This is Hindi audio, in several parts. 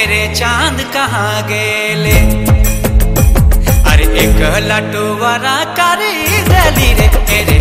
तेरे चाँद कहाँ गेले? अरे एक लटुवरा करी दली रे तेरे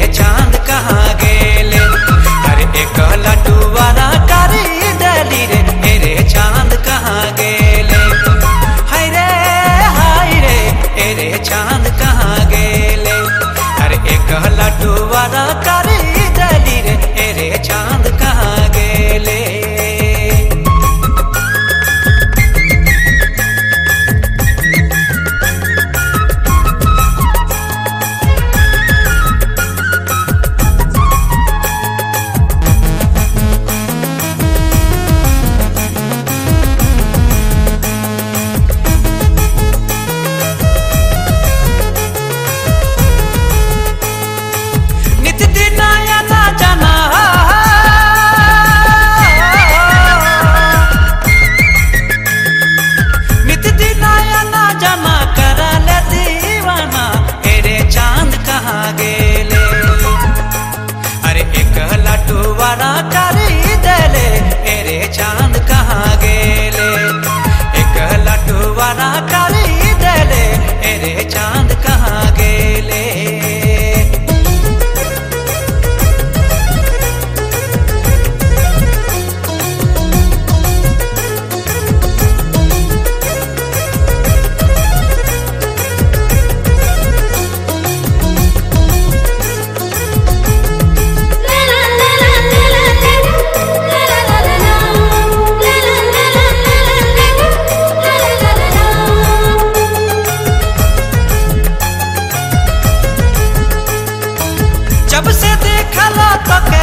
देखा तो